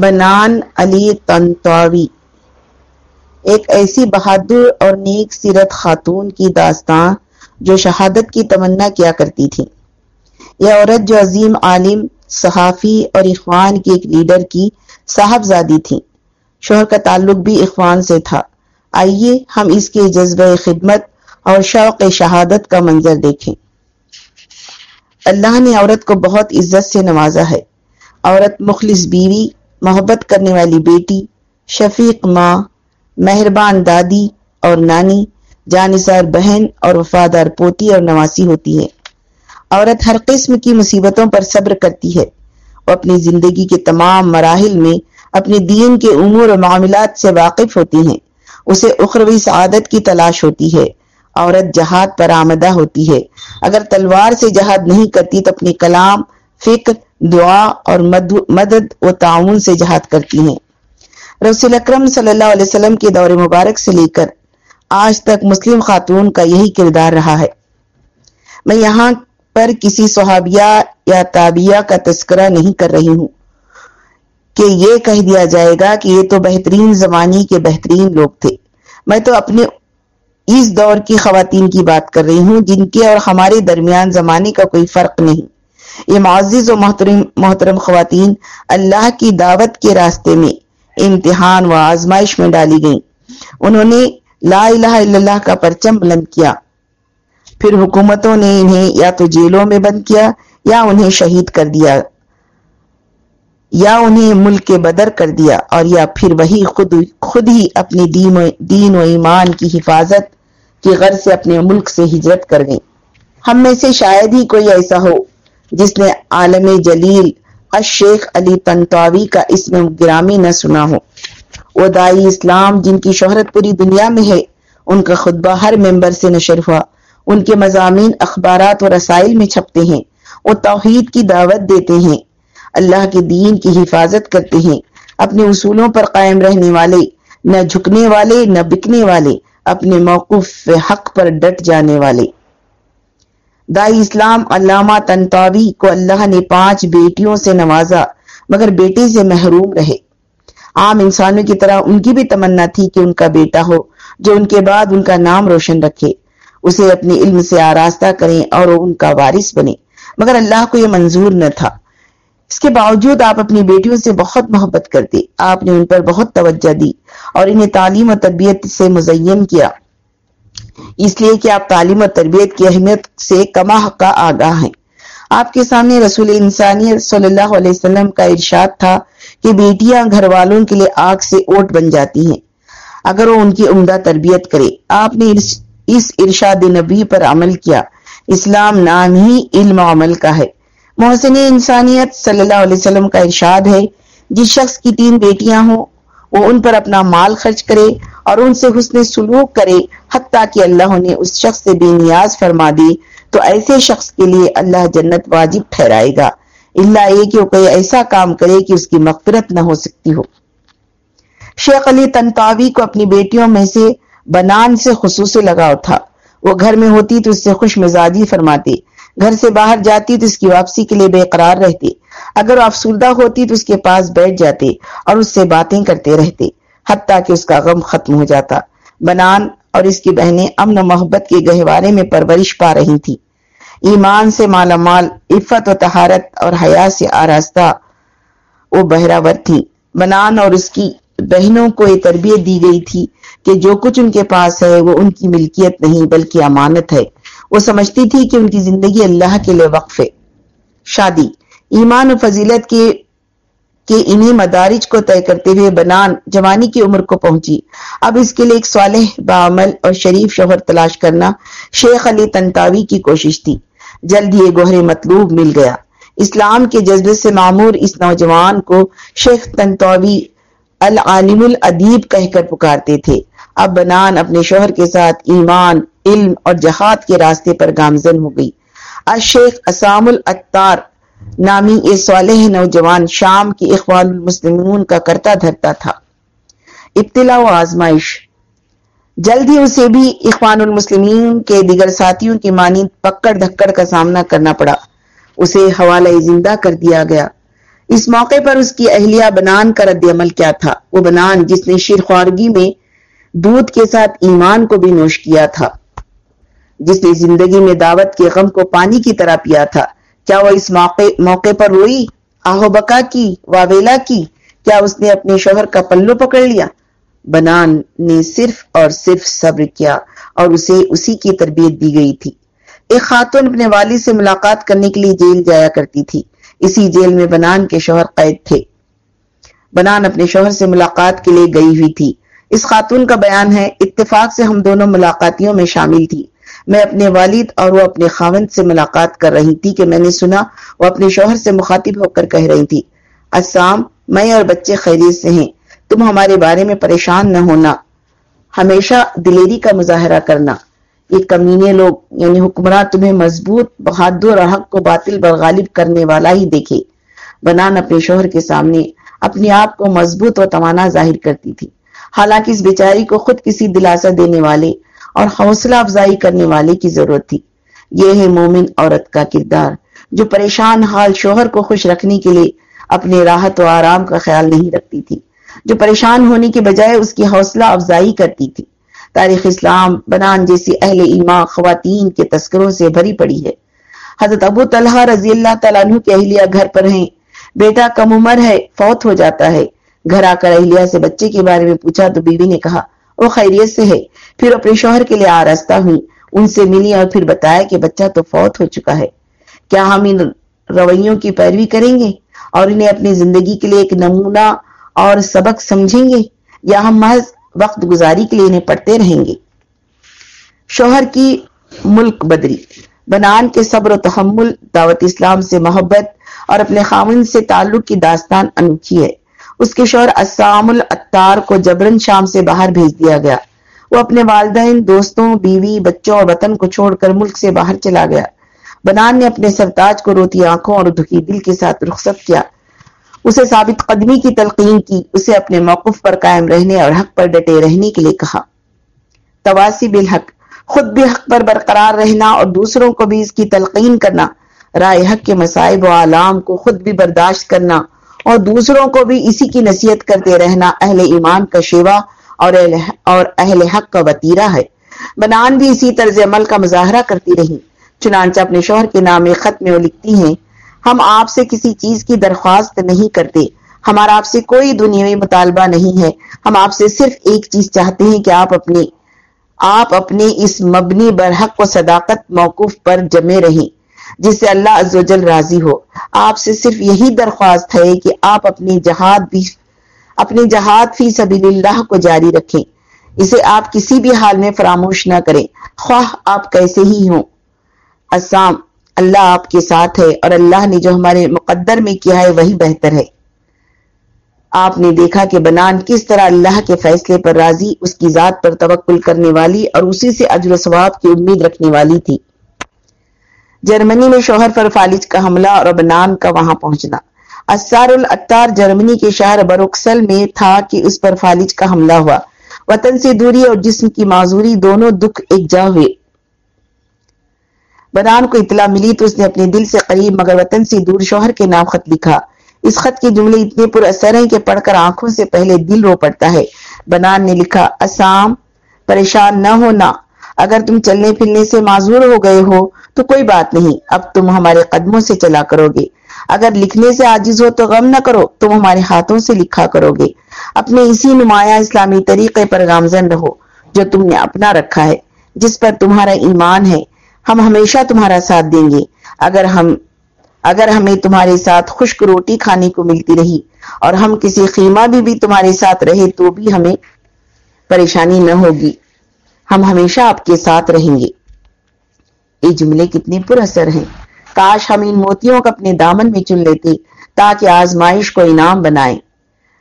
بنان علی تنتواوی ایک ایسی بہادر اور نیک سیرت خاتون کی داستان جو شہادت کی تمنا کیا کرتی تھی۔ یہ عورت جو عظیم عالم، صحافی اور اخوان کی ایک لیڈر کی صاحبزادی تھی۔ شوہر کا تعلق بھی اخوان سے تھا۔ آئیے ہم اس کے جذبہ خدمت اور شوق شہادت کا منظر دیکھیں۔ اللہ نے عورت کو بہت عزت سے نوازا ہے۔ عورت مخلص بیوی محبت کرنے والی بیٹی، شفیق ماں، مہربان دادی اور نانی جانسار بہن اور وفادار پوتی اور نواسی ہوتی ہے۔ عورت ہر قسم کی مصیبتوں پر صبر کرتی ہے۔ وہ اپنی زندگی کے تمام مراحل میں اپنے دین کے امور و معاملات سے واقف ہوتی ہیں۔ اسے اخروی سعادت کی تلاش ہوتی ہے۔ عورت جہاد پر آمدہ ہوتی ہے۔ اگر تلوار سے جہاد نہیں کرتی تو اپنی کلام فکر دعا اور مدد و تعاون سے جہاد کرتی ہیں۔ رسول اکرم صلی اللہ علیہ وسلم کے دور مبارک سے لے کر آج تک مسلم خاتون کا یہی کردار رہا ہے۔ میں یہاں پر کسی صحابیہ یا تابعہ کا تذکرہ نہیں کر رہی ہوں۔ کہ یہ کہہ دیا جائے گا کہ یہ تو بہترین زمانی کے بہترین لوگ تھے۔ میں تو اپنے اس دور کی خواتین کی بات کر رہی ہوں جن کے اور ہمارے درمیان زمانے کا کوئی فرق نہیں۔ یہ معزز و محترم محترم خواتین، اللہ کی دعوت کے راستے میں امتحان و آزمائش میں ڈالی گئیں۔ انہوں نے لا الہ الا اللہ کا پرچم بلند کیا۔ پھر حکومتوں نے انہیں یا تو جیلوں میں بند کیا یا انہیں شہید کر دیا۔ یا انہیں ملک کے بدر کر دیا اور یا پھر وہی خود خود ہی اپنی دین و ایمان کی حفاظت کی غرض سے اپنے ملک سے ہجرت کر گئیں۔ ہم میں سے شاید ہی کوئی ایسا ہو۔ جس نے عالم جلیل الشیخ علی تنتواوی کا اسم گرامی نہ سنا ہو۔ وہ دائی اسلام جن کی شہرت پوری دنیا میں ہے، ان کا خطبہ ہر ممبر سے نشر ہوا۔ ان کے مضامین اخبارات اور رسائل میں چھپتے ہیں، وہ توحید کی دعوت دیتے ہیں۔ اللہ کے دین کی حفاظت کرتے ہیں۔ اپنے اصولوں پر قائم رہنے والے، نہ جھکنے والے، نہ بکنے والے، اپنے موقف حق پر ڈٹ جانے والے۔ دائی اسلام علامہ تنتاوی کو اللہ نے پانچ بیٹیوں سے نوازا، مگر بیٹے سے محروم رہے۔ عام انسانوں کی طرح ان کی بھی تمنا تھی کہ ان کا بیٹا ہو، جو ان کے بعد ان کا نام روشن رکھے۔ اسے اپنے علم سے آراستہ کریں اور ان کا وارث بنے۔ مگر اللہ کو یہ منظور نہ تھا۔ اس کے باوجود آپ اپنی بیٹیوں سے بہت محبت کرتے۔ آپ نے ان پر بہت توجہ دی اور انہیں تعلیم و تربیت سے مزین کیا۔ اس لیے کہ آپ تعلیم و تربیت کی اہمیت سے کما کا آگاہ ہیں۔ آپ کے سامنے رسول انسانیت صلی اللہ علیہ وسلم کا ارشاد تھا کہ بیٹیاں گھر والوں کے لیے آگ سے اوٹ بن جاتی ہیں۔ اگر وہ ان کی عمدہ تربیت کرے۔ آپ نے اس ارشاد نبی پر عمل کیا۔ اسلام نام ہی علم و عمل کا ہے۔ محسن انسانیت صلی اللہ علیہ وسلم کا ارشاد ہے، جس شخص کی تین بیٹیاں ہوں وہ ان پر اپنا مال خرچ کرے اور ان سے حسن سلوک کرے، حتیٰ کہ اللہ نے اس شخص سے بے نیاز فرما دی تو ایسے شخص کے لیے اللہ جنت واجب ٹھہرائے گا۔ اللہ یہ کہ وہ کوئی ایسا کام کرے کہ اس کی مغفرت نہ ہو سکتی ہو۔ شیخ علی تنتاوی کو اپنی بیٹیوں میں سے بنان سے خصوصی لگاؤ تھا۔ وہ گھر میں ہوتی تو اس سے خوش مزاجی فرماتی گھر سے باہر جاتی تو اس کی واپسی کے لیے بے قرار رہتی اگر وہ افسردہ ہوتی تو اس کے پاس بیٹھ جاتے اور اس سے باتیں کرتے رہتے، حتیٰ کہ اس کا غم ختم ہو جاتا۔ بنان اور اس کی بہنیں امن و محبت کے گہوارے میں پرورش پا رہی تھی ایمان سے مالا مال، عفت و تہارت اور حیا سے آراستہ وہ بہراور تھی بنان اور اس کی بہنوں کو یہ تربیت دی گئی تھی کہ جو کچھ ان کے پاس ہے وہ ان کی ملکیت نہیں بلکہ امانت ہے۔ وہ سمجھتی تھی کہ ان کی زندگی اللہ کے لیے وقف ہے۔ شادی ایمان و فضیلت کے کہ انہیں مدارج کو طے کرتے ہوئے بنان جوانی کی عمر کو پہنچی۔ اب اس کے لیے ایک صالح بعمل اور شریف شوہر تلاش کرنا شیخ علی تنتاوی کی کوشش تھی۔ جلد یہ گوہر مطلوب مل گیا۔ اسلام کے جذبے سے معمور اس نوجوان کو شیخ تنتاوی العالم الادیب کہہ کر پکارتے تھے۔ اب بنان اپنے شوہر کے ساتھ ایمان، علم اور جہاد کے راستے پر گامزن ہو گئی۔ الشیخ اسام الاتار نامی اے صالح نوجوان شام کی اخوان المسلمون کا کرتا دھرتا تھا۔ ابتلا و آزمائش۔ جلد ہی اسے بھی اخوان المسلمین کے دیگر ساتھیوں کی مانی پکڑ دھکڑ کا سامنا کرنا پڑا۔ اسے حوالہ زندہ کر دیا گیا۔ اس موقع پر اس کی اہلیہ بنان کا رد عمل کیا تھا۔ وہ بنان جس نے شیر خوارگی میں دودھ کے ساتھ ایمان کو بھی نوش کیا تھا۔ جس نے زندگی میں دعوت کے غم کو پانی کی طرح پیا تھا۔ کیا وہ اس موقع موقع پر روئی آہو بکا کی، واویلا کی، کیا اس نے اپنے شوہر کا پلو پکڑ لیا؟ بنان نے صرف اور صرف صبر کیا اور اسے اسی کی تربیت دی گئی تھی۔ ایک خاتون اپنے والد سے ملاقات کرنے کے لیے جیل جایا کرتی تھی۔ اسی جیل میں بنان کے شوہر قید تھے۔ بنان اپنے شوہر سے ملاقات کے لیے گئی ہوئی تھی۔ اس خاتون کا بیان ہے، اتفاق سے ہم دونوں ملاقاتیوں میں شامل تھی۔ میں اپنے والد اور وہ اپنے خاوند سے ملاقات کر رہی تھی کہ میں نے سنا وہ اپنے شوہر سے مخاطب ہو کر کہہ رہی تھی، اسام، میں اور بچے خیریت سے ہیں، تم ہمارے بارے میں پریشان نہ ہونا، ہمیشہ دلیری کا مظاہرہ کرنا۔ یہ کمینے لوگ یعنی حکمراں تمہیں مضبوط، بہادر اور حق کو باطل پر غالب کرنے والا ہی دیکھے۔ بنان اپنے شوہر کے سامنے اپنے آپ کو مضبوط اور توانا ظاہر کرتی تھی۔ حالانکہ اس بیچاری کو خود کسی دلاسا دینے والے اور حوصلہ افزائی کرنے والے کی ضرورت تھی۔ یہ ہے مومن عورت کا کردار، جو پریشان حال شوہر کو خوش رکھنے کے لیے اپنے راحت و آرام کا خیال نہیں رکھتی تھی، جو پریشان ہونے کے بجائے اس کی حوصلہ افزائی کرتی تھی۔ تاریخ اسلام بنان جیسی اہل ایمان خواتین کے تذکروں سے بھری پڑی ہے۔ حضرت ابو طلحہ رضی اللہ تعالیٰ عنہ کے اہلیہ گھر پر ہیں۔ بیٹا کم عمر ہے، فوت ہو جاتا ہے۔ گھر آ کر اہلیہ سے بچے کے بارے میں پوچھا تو بیوی نے کہا وہ خیریت سے ہے۔ پھر اپنے شوہر کے لیے آرستہ ہوئی۔ ان سے ملی اور پھر بتایا کہ بچہ تو فوت ہو چکا ہے۔ کیا ہم ان رویوں کی پیروی کریں گے؟ اور انہیں اپنی زندگی کے لیے ایک نمونہ اور سبق سمجھیں گے؟ یا ہم محض وقت گزاری کے لیے انہیں پڑھتے رہیں گے؟ شوہر کی ملک بدری۔ بنان کے صبر و تحمل، دعوت اسلام سے محبت اور اپنے خامن سے تعلق کی داستان انوکھی ہے۔ اس کے شوہر اسام الاتار کو جبرن شام سے باہر بھیج دیا گیا۔ وہ اپنے والدین، دوستوں، بیوی، بچوں اور وطن کو چھوڑ کر ملک سے باہر چلا گیا۔ بنان نے اپنے سرتاج کو روتی آنکھوں اور دکھی دل کے ساتھ رخصت کیا۔ اسے ثابت قدمی کی تلقین کی، اسے اپنے موقف پر قائم رہنے اور حق پر ڈٹے رہنے کے لیے کہا۔ تواسی بالحق، خود بھی حق پر برقرار رہنا اور دوسروں کو بھی اس کی تلقین کرنا، رائے حق کے مسائب و عالام کو خود بھی برداشت کرنا اور دوسروں کو بھی اسی کی نصیحت کرتے رہنا اہل ایمان کا شیوا اور اہل اور اہل حق کا وطیرہ ہے۔ بنان بھی اسی طرز عمل کا مظاہرہ کرتی رہی۔ چنانچہ اپنے شوہر کے نام خط میں وہ لکھتی ہیں، ہم آپ سے کسی چیز کی درخواست نہیں کرتے۔ ہمارا آپ سے کوئی دنیاوی مطالبہ نہیں ہے۔ ہم آپ سے صرف ایک چیز چاہتے ہیں کہ آپ اپنے آپ اپنے اس مبنی برحق و صداقت موقف پر جمے رہیں۔ جس سے اللہ عز و جل راضی ہو۔ آپ سے صرف یہی درخواست ہے کہ آپ اپنی جہاد بھی اپنے جہاد فی سبیل اللہ کو جاری رکھیں۔ اسے آپ کسی بھی حال میں فراموش نہ کریں۔ خواہ آپ کیسے ہی ہوں۔ اسام اللہ آپ کے ساتھ ہے اور اللہ نے جو ہمارے مقدر میں کیا ہے وہی بہتر ہے۔ آپ نے دیکھا کہ بنان کس طرح اللہ کے فیصلے پر راضی، اس کی ذات پر توکل کرنے والی اور اسی سے اجر و ثواب کی امید رکھنے والی تھی۔ جرمنی میں شوہر پر فالج کا حملہ اور بنان کا وہاں پہنچنا۔ اسار الاتار جرمنی کے شہر بروکسل میں تھا کہ اس پر فالج کا حملہ ہوا۔ وطن سے دوری اور جسم کی معذوری دونوں دکھ ایک جا ہوئے۔ بنان کو اطلاع ملی تو اس نے اپنے دل سے قریب مگر وطن سے دور شوہر کے نام خط لکھا۔ اس خط کے جملے اتنے پر اثر ہیں کہ پڑھ کر آنکھوں سے پہلے دل رو پڑتا ہے۔ بنان نے لکھا، اسام، پریشان نہ ہونا۔ اگر تم چلنے پھرنے سے معذور ہو گئے ہو، تو کوئی بات نہیں، اب تم ہمارے قدموں سے چلا کرو گے۔ اگر لکھنے سے عاجز ہو تو غم نہ کرو، تم ہمارے ہاتھوں سے لکھا کرو گے۔ اپنے اسی نمایاں اسلامی طریقے پر گامزن رہو، جو تم نے اپنا رکھا ہے، جس پر تمہارا ایمان ہے۔ ہم ہمیشہ تمہارا ساتھ دیں گے۔ اگر ہم، اگر ہمیں تمہارے ساتھ خشک روٹی کھانے کو ملتی رہی، اور ہم کسی خیمہ بھی بھی تمہارے ساتھ رہے، تو بھی ہمیں پریشانی نہ ہوگی۔ ہم ہمیشہ آپ کے ساتھ رہیں گے۔ یہ جملے کتنے پر اثر ہیں۔ کاش ہم ان موتیوں کو اپنے دامن میں چن لیتے، تاکہ آزمائش کو انعام بنائیں۔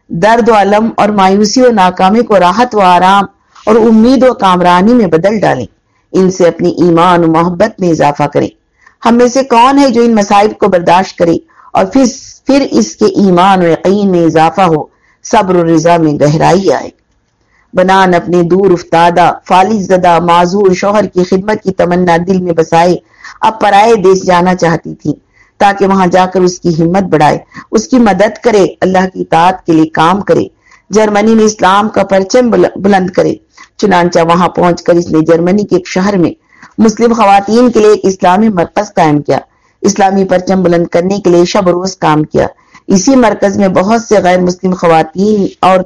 درد و علم اور مایوسی و ناکامی کو راحت و آرام اور امید و کامرانی میں بدل ڈالیں۔ ان سے اپنی ایمان و محبت میں اضافہ کریں۔ ہم میں سے کون ہے جو ان مسائب کو برداشت کرے اور پھر پھر اس کے ایمان و یقین میں اضافہ ہو، صبر و رضا میں گہرائی آئے۔ بنان اپنے دور افتادہ، فالج زدہ، معذور شوہر کی خدمت کی تمنا دل میں بسائے، اب پرائے دیش جانا چاہتی تھی، تاکہ وہاں جا کر اس کی ہمت بڑھائے، اس کی مدد کرے، اللہ کی اطاعت کے لیے کام کرے، جرمنی میں اسلام کا پرچم بلند کرے، چنانچہ وہاں پہنچ کر اس نے جرمنی کے ایک شہر میں مسلم خواتین کے لیے ایک اسلامی مرکز قائم کیا، اسلامی پرچم بلند کرنے کے لیے شب روز کام کیا، اسی مرکز میں بہت سے غیر مسلم خواتین اور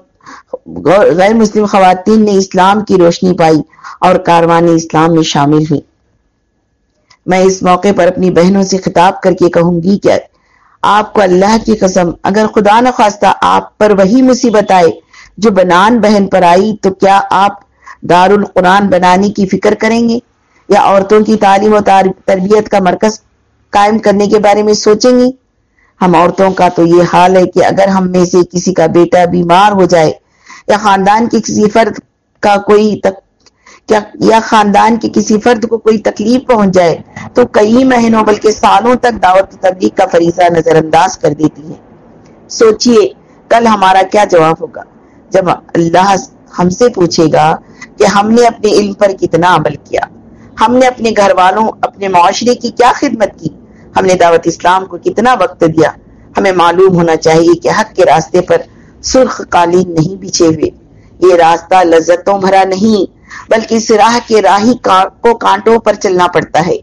غیر مسلم خواتین نے اسلام کی روشنی پائی اور کاروان اسلام میں شامل ہوئی۔ میں اس موقع پر اپنی بہنوں سے خطاب کر کے کہوں گی کہ آپ کو اللہ کی قسم، اگر خدا نخواستہ آپ پر وہی مصیبت آئے جو بنان بہن پر آئی، تو کیا آپ دار القرآن بنانے کی فکر کریں گے؟ یا عورتوں کی تعلیم و تربیت کا مرکز قائم کرنے کے بارے میں سوچیں گی؟ ہم عورتوں کا تو یہ حال ہے کہ اگر ہم میں سے کسی کا بیٹا بیمار ہو جائے یا خاندان کی کسی فرد کا کوئی تک یا خاندان کے کسی فرد کو کوئی تکلیف پہنچ جائے تو کئی مہینوں بلکہ سالوں تک دعوت تبلیغ کا فریضہ نظر انداز کر دیتی ہے۔ سوچئے، کل ہمارا کیا جواب ہوگا؟ جب اللہ ہم سے پوچھے گا کہ ہم نے اپنے علم پر کتنا عمل کیا، ہم نے اپنے گھر والوں، اپنے معاشرے کی کیا خدمت کی، ہم نے دعوت اسلام کو کتنا وقت دیا، ہمیں معلوم ہونا چاہیے کہ حق کے راستے پر سرخ قالین نہیں بچھے ہوئے۔ یہ راستہ لذتوں بھرا نہیں، بلکہ اس راہ کے راہی کو کانٹوں پر چلنا پڑتا ہے۔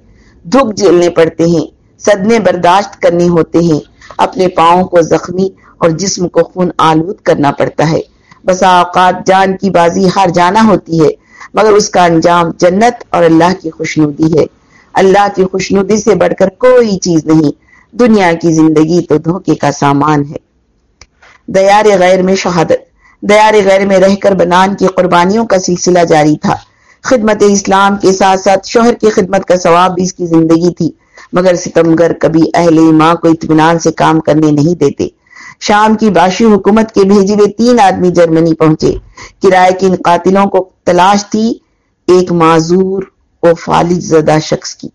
دکھ جھیلنے پڑتے ہیں، صدمے برداشت کرنے ہوتے ہیں۔ اپنے پاؤں کو زخمی اور جسم کو خون آلود کرنا پڑتا ہے۔ بسا اوقات جان کی بازی ہار جانا ہوتی ہے، مگر اس کا انجام جنت اور اللہ کی خوشنودی ہے۔ اللہ کی خوشنودی سے بڑھ کر کوئی چیز نہیں۔ دنیا کی زندگی تو دھوکے کا سامان ہے۔ دیار غیر میں شہادت دیار غیر میں رہ کر بنان کی قربانیوں کا سلسلہ جاری تھا۔ خدمت اسلام کے ساتھ ساتھ شوہر کی خدمت کا ثواب بھی اس کی زندگی تھی، مگر ستمگر کبھی اہل ماں کو اطمینان سے کام کرنے نہیں دیتے۔ شام کی باشی حکومت کے بھیجے ہوئے تین آدمی جرمنی پہنچے۔ کرائے کی ان قاتلوں کو تلاش تھی، ایک معذور و فالج زدہ شخص کی۔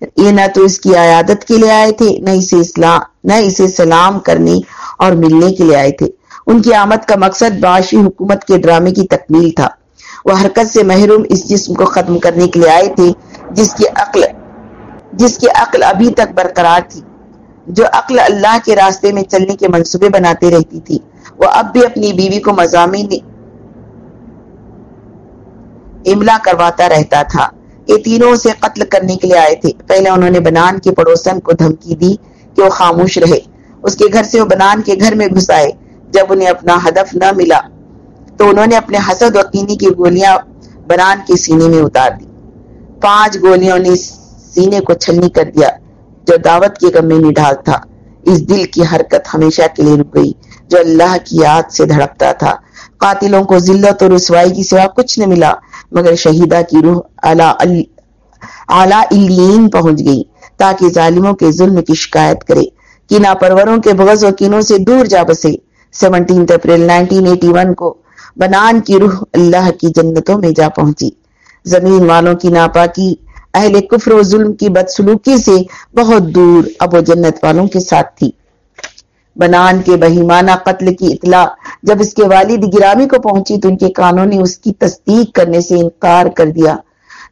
یہ نہ تو اس کی عیادت کے لیے آئے تھے، نہ اسے اسلام نہ اسے سلام کرنے اور ملنے کے لیے آئے تھے۔ ان کی آمد کا مقصد باشی حکومت کے ڈرامے کی تکمیل تھا۔ وہ حرکت سے محروم اس جسم کو ختم کرنے کے لیے آئے تھے، جس کی عقل جس کی عقل ابھی تک برقرار تھی۔ جو عقل اللہ کے راستے میں چلنے کے منصوبے بناتے رہتی تھی۔ وہ اب بھی اپنی بیوی کو مضامین املا کرواتا رہتا تھا۔ یہ تینوں سے قتل کرنے کے لیے آئے تھے۔ پہلے انہوں نے بنان کے پڑوسن کو دھمکی دی کہ وہ خاموش رہے۔ اس کے گھر سے وہ بنان کے گھر میں گھس آئے۔ جب انہیں اپنا ہدف نہ ملا تو انہوں نے اپنے حسد و قینی کی گولیاں بنان کے سینے میں اتار دی۔ پانچ گولیوں نے سینے کو چھلنی کر دیا جو دعوت کے غم میں نڈھال تھا۔ اس دل کی حرکت ہمیشہ کے لیے رک گئی، جو اللہ کی یاد سے دھڑکتا تھا۔ قاتلوں کو ذلت اور رسوائی کی سوا کچھ نہ ملا، مگر شہیدہ کی روح اعلی الین پہنچ گئی، تاکہ ظالموں کے ظلم کی شکایت کرے۔ کینا پروروں کے بغض و کینوں سے دور جا بسے۔ Seventeen April nineteen eighty one کو بنان کی روح اللہ کی جنتوں میں جا پہنچی۔ زمین والوں کی ناپاکی اہل کفر و ظلم کی بدسلوکی سے بہت دور اب وہ جنت والوں کے ساتھ تھی۔ بنان کے بہیمانہ قتل کی اطلاع جب اس کے والد گرامی کو پہنچی تو ان کے کانوں نے اس کی تصدیق کرنے سے انکار کر دیا۔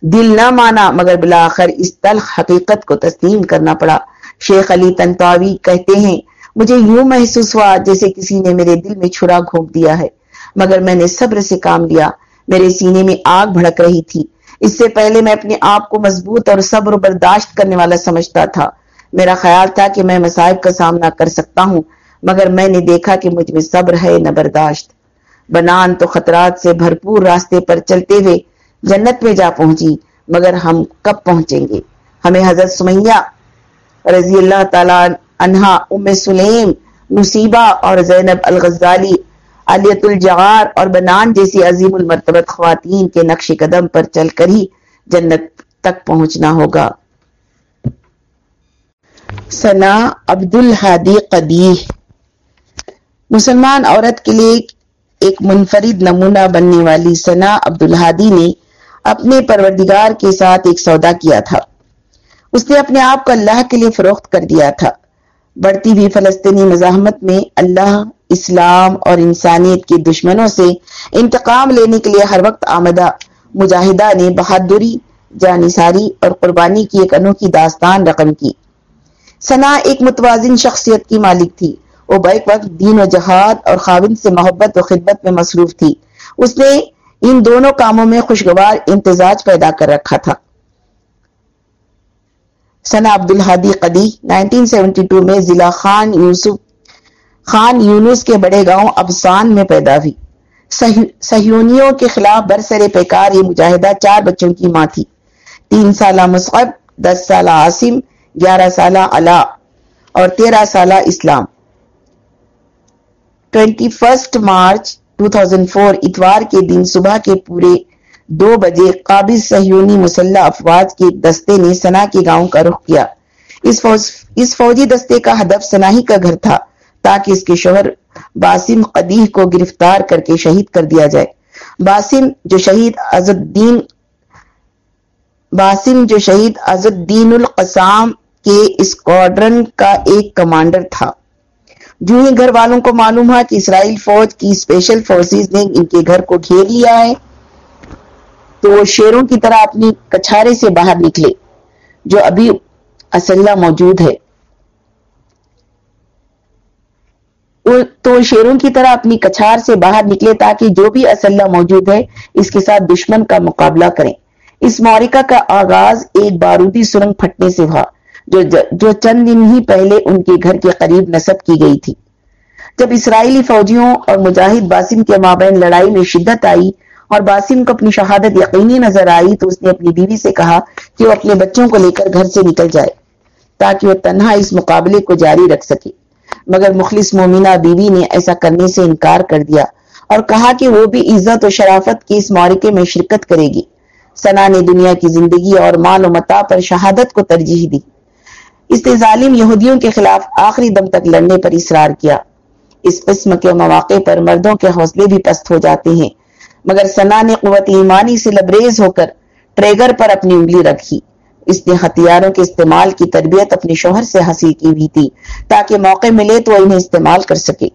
دل نہ مانا، مگر بلاخر اس تلخ حقیقت کو تسلیم کرنا پڑا۔ شیخ علی تنتاوی کہتے ہیں، مجھے یوں محسوس ہوا جیسے کسی نے میرے دل میں چھڑا گھونپ دیا ہے، مگر میں نے صبر سے کام لیا۔ میرے سینے میں آگ بھڑک رہی تھی۔ اس سے پہلے میں اپنے آپ کو مضبوط اور صبر و برداشت کرنے والا سمجھتا تھا۔ میرا خیال تھا کہ میں مسائب کا سامنا کر سکتا ہوں، مگر میں نے دیکھا کہ مجھ میں صبر ہے نہ برداشت۔ بنان تو خطرات سے بھرپور راستے پر چلتے ہوئے جنت میں جا پہنچی، مگر ہم کب پہنچیں گے؟ ہمیں حضرت سمیہ رضی اللہ تعالی عنہا ام سلیم، نصیبہ اور زینب الغزالی علیت الجغار اور بنان جیسی عظیم المرتبت خواتین کے نقش قدم پر چل کر ہی جنت تک پہنچنا ہوگا۔ سنا عبد الحادی قدیح مسلمان عورت کے لیے ایک منفرد نمونہ بننے والی سنا عبد الحادی نے اپنے پروردگار کے ساتھ ایک سودا کیا تھا۔ اس نے اپنے آپ کو اللہ کے لیے فروخت کر دیا تھا۔ بڑھتی ہوئی فلسطینی مزاحمت میں اللہ اسلام اور انسانیت کے دشمنوں سے انتقام لینے کے لیے ہر وقت آمدہ مجاہدہ نے بہادری جانساری اور قربانی کی ایک انوکھی داستان رقم کی۔ سنا ایک متوازن شخصیت کی مالک تھی۔ وہ بیک وقت دین و جہاد اور خاوند سے محبت و خدمت میں مصروف تھی۔ اس نے ان دونوں کاموں میں خوشگوار امتزاج پیدا کر رکھا تھا۔ سنا عبد الحادی قدی 1972 میں ضلع خان یوسف خان یونس کے بڑے گاؤں افسان میں پیدا ہوئی۔ سہیونیوں کے خلاف برسر پیکار یہ مجاہدہ چار بچوں کی ماں تھی۔ تین سالہ مصعب، دس سالہ عاصم، گیارہ سالہ علا اور تیرہ سالہ اسلام۔ ٹوینٹی فرسٹ مارچ 2004 اتوار کے دن صبح کے پورے دو بجے قابض سہیونی مسلح افواج کے دستے نے سنا کے گاؤں کا رخ کیا۔ اس فوج، اس فوجی دستے کا ہدف سناہی کا گھر تھا۔ تاکہ اس کے شوہر باسم قدیح کو گرفتار کر کے شہید کر دیا جائے۔ باسم جو شہید عزد الدین باسم جو شہید عزد الدین القسام کے اسکواڈرن کا ایک کمانڈر تھا۔ جو ہی گھر والوں کو معلوم ہوا کہ اسرائیل فوج کی اسپیشل فورسز نے ان کے گھر کو گھیر لیا ہے، تو وہ شیروں کی طرح اپنی کچھارے سے باہر نکلے، جو ابھی اسلحہ موجود ہے۔ تو شیروں کی طرح اپنی کچھار سے باہر نکلے تاکہ جو بھی اسلحہ موجود ہے، اس کے ساتھ دشمن کا مقابلہ کریں۔ اس مورکہ کا آغاز ایک بارودی سرنگ پھٹنے سے ہوا، جو جو چند دن ہی پہلے ان کے گھر کے قریب نصب کی گئی تھی۔ جب اسرائیلی فوجیوں اور مجاہد باسم کے مابین لڑائی میں شدت آئی اور باسم کو اپنی شہادت یقینی نظر آئی، تو اس نے اپنی بیوی سے کہا کہ وہ اپنے بچوں کو لے کر گھر سے نکل جائے، تاکہ وہ تنہا اس مقابلے کو جاری رکھ سکے۔ مگر مخلص مومنہ بیوی نے ایسا کرنے سے انکار کر دیا اور کہا کہ وہ بھی عزت و شرافت کی اس مارکے میں شرکت کرے گی۔ سنا نے دنیا کی زندگی اور مال و متا پر شہادت کو ترجیح دی۔ اس نے ظالم یہودیوں کے خلاف آخری دم تک لڑنے پر اصرار کیا۔ اس قسم کے مواقع پر مردوں کے حوصلے بھی پست ہو جاتے ہیں۔ مگر سنا نے قوت ایمانی سے لبریز ہو کر ٹریگر پر اپنی انگلی رکھی۔ اس نے ہتھیاروں کے استعمال کی تربیت اپنے شوہر سے حاصل کی ہوئی تھی تاکہ موقع ملے تو انہیں استعمال کر سکے۔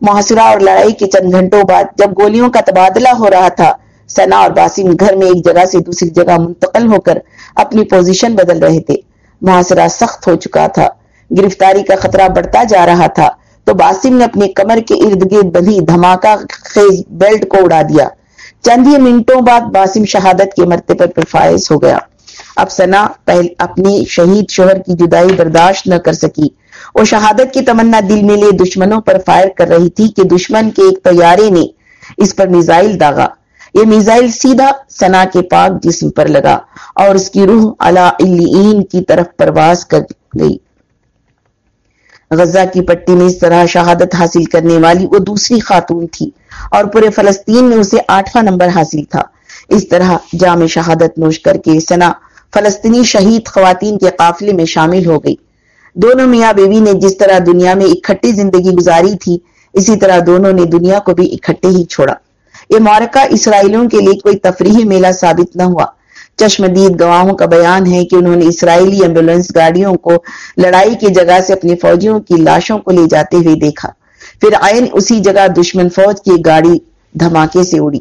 محاصرہ اور لڑائی کے چند گھنٹوں بعد جب گولیوں کا تبادلہ ہو رہا تھا، سنا اور باسم گھر میں ایک جگہ سے دوسری جگہ منتقل ہو کر اپنی پوزیشن بدل رہے تھے۔ محاصرہ سخت ہو چکا تھا۔ گرفتاری کا خطرہ بڑھتا جا رہا تھا۔ تو باسم نے اپنے کمر کے ارد گرد بندھی دھماکہ خیز بیلٹ کو اڑا دیا۔ چند ہی منٹوں بعد باسم شہادت کے مرتبے پر فائز ہو گیا۔ اب سنا پہل، اپنی شہید شوہر کی جدائی برداشت نہ کر سکی۔ وہ شہادت کی تمنا دل میں لے دشمنوں پر فائر کر رہی تھی کہ دشمن کے ایک طیارے نے اس پر میزائل داغا۔ یہ میزائل سیدھا سنا کے پاک جسم پر لگا اور اس کی روح علا کی طرف پرواز کر گئی۔ غزہ کی پٹی میں اس طرح شہادت حاصل کرنے والی وہ دوسری خاتون تھی اور پورے فلسطین میں اسے آٹھواں نمبر حاصل تھا۔ اس طرح جامع شہادت نوش کر کے سنا فلسطینی شہید خواتین کے قافلے میں شامل ہو گئی۔ دونوں میاں بیوی نے جس طرح دنیا میں اکٹھی زندگی گزاری تھی، اسی طرح دونوں نے دنیا کو بھی اکٹھے ہی چھوڑا۔ یہ مارکہ اسرائیلوں کے لیے کوئی تفریحی میلہ ثابت نہ ہوا۔ چشمدید گواہوں کا بیان ہے کہ انہوں نے اسرائیلی ایمبولینس گاڑیوں کو لڑائی کی جگہ سے اپنی فوجیوں کی لاشوں کو لے جاتے ہوئے دیکھا۔ پھر آئین اسی جگہ دشمن فوج کی گاڑی دھماکے سے اڑی۔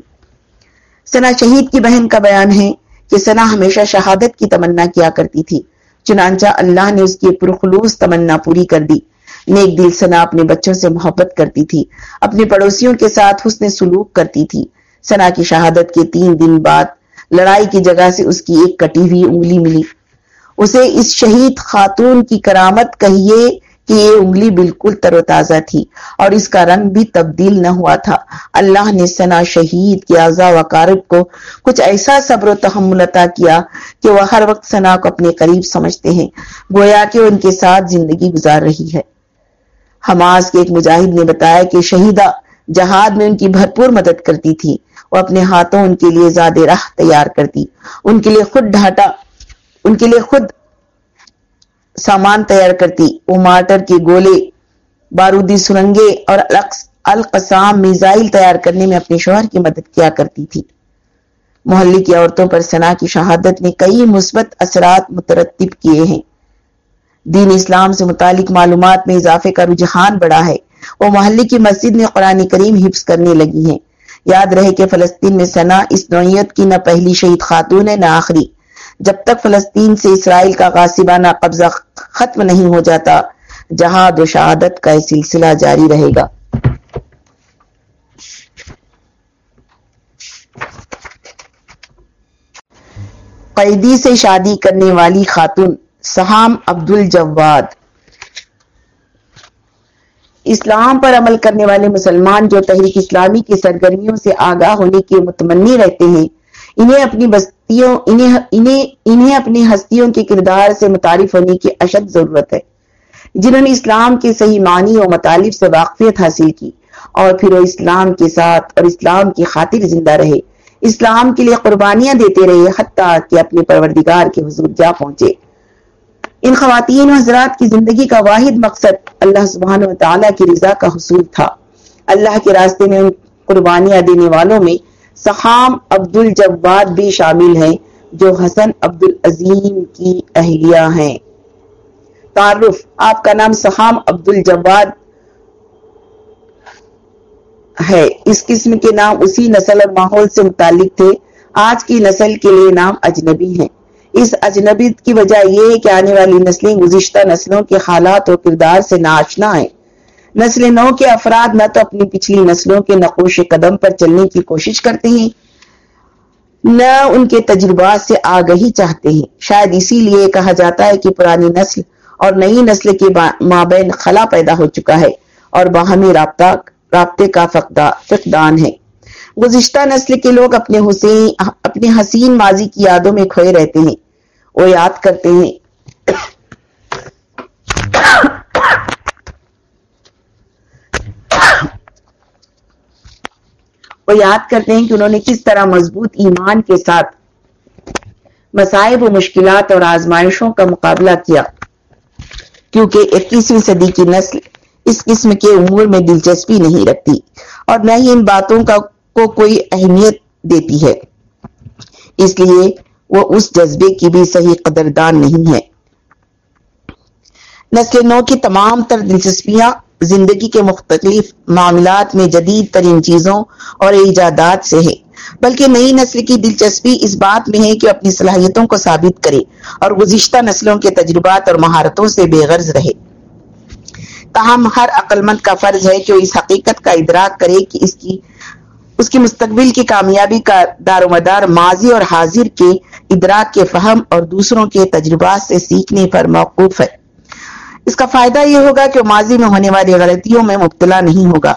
سنا شہید کی بہن کا بیان ہے کہ سنا ہمیشہ شہادت کی تمنا کیا کرتی تھی، چنانچہ اللہ نے اس کی پرخلوص تمنا پوری کر دی۔ نیک دل سنا اپنے بچوں سے محبت کرتی تھی، اپنے پڑوسیوں کے ساتھ حسن سلوک کرتی تھی۔ سنا کی شہادت کے تین دن بعد لڑائی کی جگہ سے اس کی ایک کٹی ہوئی انگلی ملی۔ اسے اس شہید خاتون کی کرامت کہیے کہ یہ انگلی بالکل تر و تازہ تھی اور اس کا رنگ بھی تبدیل نہ ہوا تھا۔ اللہ نے سنا شہید کی اعضا وقارب کو کچھ ایسا صبر و تحمل عطا کیا کہ وہ ہر وقت سنا کو اپنے قریب سمجھتے ہیں، گویا کہ ان کے ساتھ زندگی گزار رہی ہے۔ حماس کے ایک مجاہد نے بتایا کہ شہیدہ جہاد میں ان کی بھرپور مدد کرتی تھی۔ وہ اپنے ہاتھوں ان کے لیے زیادہ راہ تیار کرتی۔ ان کے لیے خود ڈھاٹا ان کے لیے خود سامان تیار کرتی۔ وہ مارٹر کے گولے، بارودی سرنگے اور القسام میزائل تیار کرنے میں اپنے شوہر کی مدد کیا کرتی تھی۔ محلے کی عورتوں پر سنا کی شہادت نے کئی مثبت اثرات مترتب کیے ہیں۔ دین اسلام سے متعلق معلومات میں اضافے کا رجحان بڑھا ہے۔ وہ محلے کی مسجد میں قرآن کریم حفظ کرنے لگی ہیں۔ یاد رہے کہ فلسطین میں سنا اس نوعیت کی نہ پہلی شہید خاتون ہے نہ آخری۔ جب تک فلسطین سے اسرائیل کا غاسبانہ قبضہ ختم نہیں ہو جاتا، جہاد و شہادت کا سلسلہ جاری رہے گا۔ قیدی سے شادی کرنے والی خاتون سہام عبد الجواد اسلام پر عمل کرنے والے مسلمان جو تحریک اسلامی کی سرگرمیوں سے آگاہ ہونے کے متمنی رہتے ہیں انہیں اپنی بستیوں، انہیں انہیں انہیں اپنی ہستیوں کے کردار سے متعارف ہونے کی اشد ضرورت ہے۔ جنہوں نے اسلام کے صحیح معنی و مطالب سے واقفیت حاصل کی اور پھر وہ اسلام کے ساتھ اور اسلام کی خاطر زندہ رہے۔ اسلام کے لیے قربانیاں دیتے رہے حتیٰ کہ اپنے پروردگار کے حضور جا پہنچے۔ ان خواتین و حضرات کی زندگی کا واحد مقصد اللہ سبحانہ و تعالیٰ کی رضا کا حصول تھا۔ اللہ کے راستے میں ان قربانیاں دینے والوں میں سحام عبد الجواد بھی شامل ہیں جو حسن عبد العظیم کی اہلیہ ہیں۔ تعارف، آپ کا نام سحام عبد الجواد ہے۔ اس قسم کے نام اسی نسل اور ماحول سے متعلق تھے۔ آج کی نسل کے لیے نام اجنبی ہیں۔ اس اجنبی کی وجہ یہ ہے کہ آنے والی نسلیں گزشتہ نسلوں کے حالات اور کردار سے ناچنا ہے نسل نو کے افراد نہ تو اپنی پچھلی نسلوں کے نقوش قدم پر چلنے کی کوشش کرتے ہیں، نہ ان کے تجربات سے آگہی چاہتے ہیں۔ شاید اسی لیے کہا جاتا ہے کہ پرانی نسل اور نئی نسل کے مابین خلا پیدا ہو چکا ہے اور باہمی رابطہ رابطے کا فقدان ہے۔ گزشتہ نسل کے لوگ اپنے حسین اپنے حسین ماضی کی یادوں میں کھوئے رہتے ہیں۔ وہ یاد کرتے ہیں۔ وہ یاد کرتے ہیں کہ انہوں نے کس طرح مضبوط ایمان کے ساتھ مسائب و مشکلات اور آزمائشوں کا مقابلہ کیا۔ کیونکہ اکیسویں صدی کی نسل اس قسم کے امور میں دلچسپی نہیں رکھتی اور نہ ہی ان باتوں کا کو کوئی اہمیت دیتی ہے۔ اس لیے وہ اس جذبے کی بھی صحیح قدردان نہیں ہے۔ نسل نو کی تمام تر دلچسپیاں زندگی کے مختلف معاملات میں جدید ترین چیزوں اور ایجادات سے ہے۔ بلکہ نئی نسل کی دلچسپی اس بات میں ہے کہ اپنی صلاحیتوں کو ثابت کرے اور گزشتہ نسلوں کے تجربات اور مہارتوں سے بے غرض رہے۔ تاہم، ہر عقل مند کا فرض ہے کہ وہ اس حقیقت کا ادراک کرے کہ اس کی اس کی مستقبل کی کامیابی کا دار و مدار ماضی اور حاضر کے ادراک کے فہم اور دوسروں کے تجربات سے سیکھنے پر موقوف ہے۔ اس کا فائدہ یہ ہوگا کہ ماضی میں ہونے والی غلطیوں میں مبتلا نہیں ہوگا۔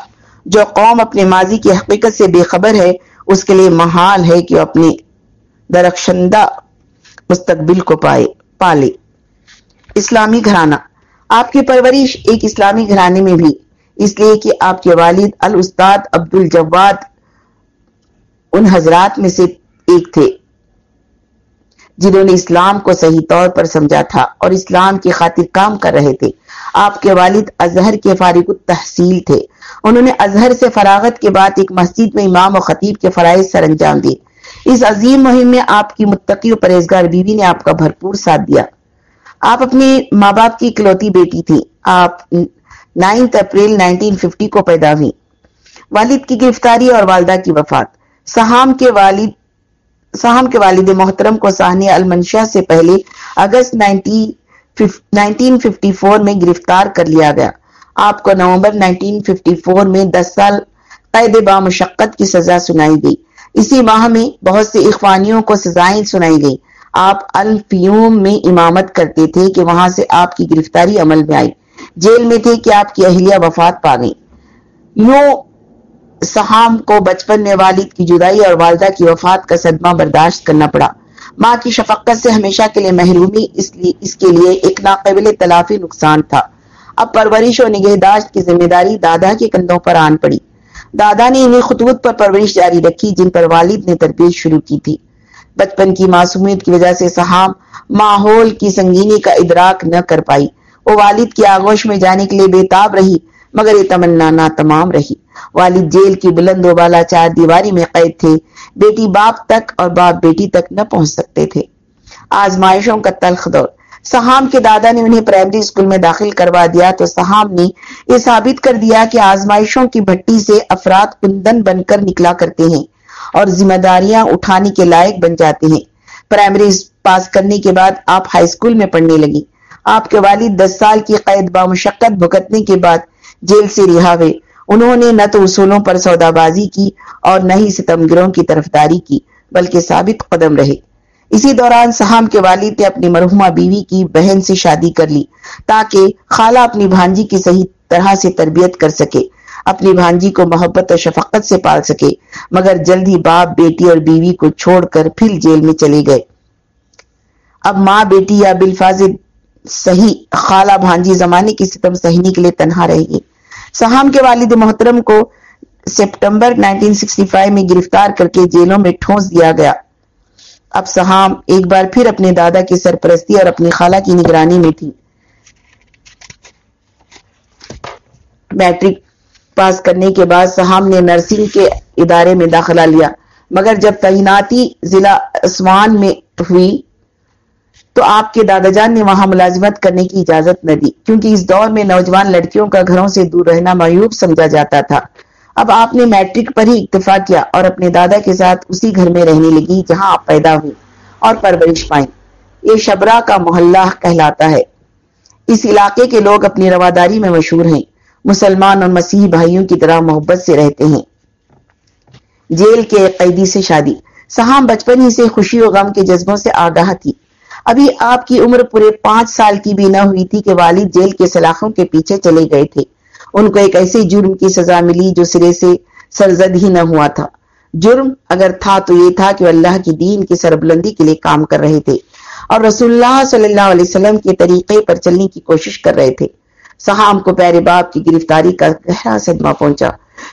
جو قوم اپنے ماضی کی حقیقت سے بے خبر ہے، اس کے لیے محال ہے کہ وہ اپنے درخشندہ مستقبل کو پائے پالے اسلامی گھرانہ۔ آپ کی پرورش ایک اسلامی گھرانے میں بھی۔ اس لیے کہ آپ کے والد الاستاد عبد الجواد ان حضرات میں سے ایک تھے۔ جنہوں نے اسلام کو صحیح طور پر سمجھا تھا اور اسلام کی خاطر کام کر رہے تھے۔ آپ کے والد اظہر کے فارغ التحصیل تھے۔ انہوں نے اظہر سے فراغت کے بعد ایک مسجد میں امام و خطیب کے فرائض سر انجام دیے۔ اس عظیم مہم میں آپ کی متقی و پرہیزگار بیوی نے آپ کا بھرپور ساتھ دیا۔ آپ اپنے ماں باپ کی اکلوتی بیٹی تھی آپ نائنتھ اپریل 1950 کو پیدا ہوئی والد کی گرفتاری اور والدہ کی وفات۔ سہام کے والد سہام کے والد محترم کو سہنی المنشا سے پہلے اگست 1954 میں گرفتار کر لیا گیا۔ آپ کو نومبر 1954 میں دس سال قید با مشقت کی سزا سنائی گئی۔ اسی ماہ میں بہت سے اخوانیوں کو سزائیں سنائی گئی آپ الفیوم میں امامت کرتے تھے کہ وہاں سے آپ کی گرفتاری عمل میں آئی۔ جیل میں تھے کہ آپ کی اہلیہ وفات پا گئی یوں سہام کو بچپن میں والد کی جدائی اور والدہ کی وفات کا صدمہ برداشت کرنا پڑا۔ ماں کی شفقت سے ہمیشہ کے لیے محرومی، اس لیے، اس کے لیے ایک ناقابل تلافی نقصان تھا۔ اب پرورش و نگہداشت کی ذمہ داری دادا کے کندھوں پر آن پڑی۔ دادا نے انہیں خطوط پر پرورش جاری رکھی، جن پر والد نے تربیت شروع کی تھی۔ بچپن کی معصومیت کی وجہ سے سہام ماحول کی سنگینی کا ادراک نہ کر پائی۔ وہ والد کی آگوش میں جانے کے لیے بےتاب رہی۔ مگر یہ تمنا نہ تمام رہی۔ والد جیل کی بلند و بالا چار دیواری میں قید تھے۔ بیٹی باپ تک اور باپ بیٹی تک نہ پہنچ سکتے تھے۔ آزمائشوں کا تلخ دور۔ سہام کے دادا نے انہیں پرائمری اسکول میں داخل کروا دیا تو سہام نے یہ ثابت کر دیا کہ آزمائشوں کی بھٹی سے افراد کندن بن کر نکلا کرتے ہیں اور ذمہ داریاں اٹھانے کے لائق بن جاتے ہیں۔ پرائمری پاس کرنے کے بعد آپ ہائی اسکول میں پڑھنے لگی آپ کے والد دس سال کی قید با مشقت بھگتنے کے بعد جیل سے رہا ہوئے انہوں نے نہ تو اصولوں پر سودا بازی کی اور نہ ہی ستمگروں کی طرفداری کی، بلکہ ثابت قدم رہے۔ اسی دوران سہام کے والد نے اپنی مرحومہ بیوی کی بہن سے شادی کر لی تاکہ خالہ اپنی بھانجی کی صحیح طرح سے تربیت کر سکے، اپنی بھانجی کو محبت اور شفقت سے پال سکے۔ مگر جلد ہی باپ، بیٹی اور بیوی کو چھوڑ کر پھر جیل میں چلے گئے۔ اب ماں، بیٹی یا بالفاظ صحیح خالہ بھانجی زمانے کی ستم سہنے کے لیے تنہا رہے گی۔ سہام کے والد محترم کو سپٹمبر 1965 میں گرفتار کر کے جیلوں میں ٹھونس دیا گیا۔ اب سہام ایک بار پھر اپنے دادا کی سرپرستی اور اپنی خالہ کی نگرانی میں تھی۔ میٹرک پاس کرنے کے بعد سہام نے نرسنگ کے ادارے میں داخلہ لیا، مگر جب تعیناتی ضلع اسوان میں ہوئی تو آپ کے دادا جان نے وہاں ملازمت کرنے کی اجازت نہ دی، کیونکہ اس دور میں نوجوان لڑکیوں کا گھروں سے دور رہنا معیوب سمجھا جاتا تھا۔ اب آپ نے میٹرک پر ہی اکتفا کیا اور اپنے دادا کے ساتھ اسی گھر میں رہنے لگی جہاں آپ پیدا ہوئی اور پرورش پائیں۔ یہ شبرا کا محلہ کہلاتا ہے۔ اس علاقے کے لوگ اپنی رواداری میں مشہور ہیں۔ مسلمان اور مسیحی بھائیوں کی طرح محبت سے رہتے ہیں۔ جیل کے قیدی سے شادی۔ سہام بچپن ہی سے خوشی و غم کے جذبوں سے آگاہ تھی۔ ابھی آپ کی عمر پورے پانچ سال کی بھی نہ ہوئی تھی کہ والد جیل کے سلاخوں کے پیچھے چلے گئے تھے۔ ان کو ایک ایسے جرم کی سزا ملی جو سرے سے سرزد ہی نہ ہوا تھا۔ جرم اگر تھا تو یہ تھا کہ وہ اللہ کی دین کی سربلندی کے لیے کام کر رہے تھے اور رسول اللہ صلی اللہ علیہ وسلم کے طریقے پر چلنے کی کوشش کر رہے تھے۔ سہام کو پیارے باپ کی گرفتاری کا گہرا صدمہ پہنچا۔